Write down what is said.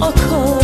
akar.